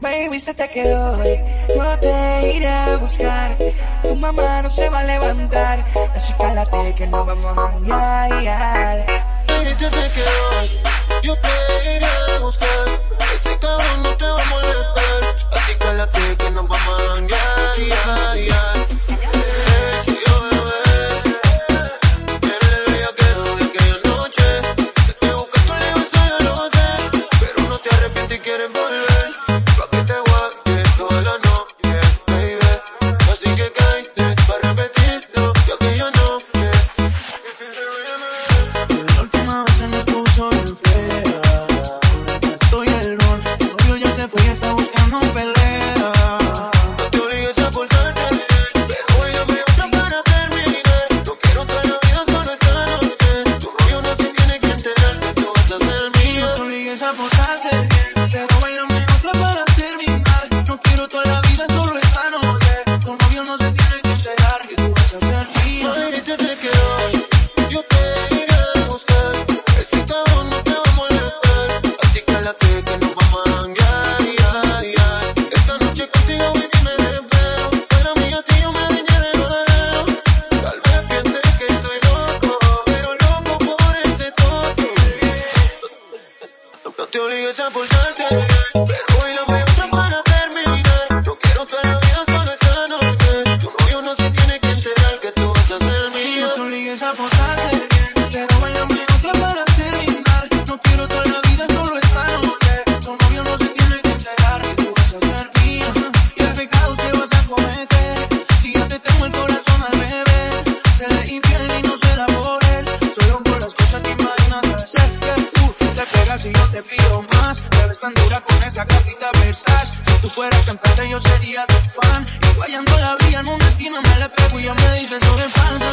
Baby, este te quedó hoy. Yo te iré a buscar. Tu mamá no se va a levantar. Así cálate que no vamos a janguear. No te obligues a portarte. con esa capita Versace. Si tú fueras cantante, yo sería tu fan. Y guayando la vía en una esquina me la pego y ya me dice sobre fan.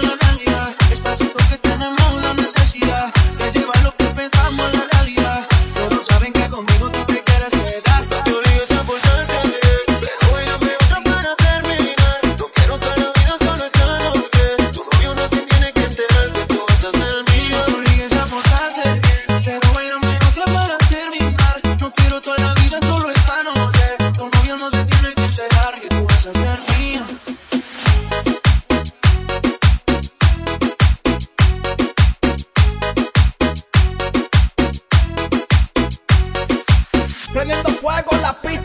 Prendiendo fuego la pista.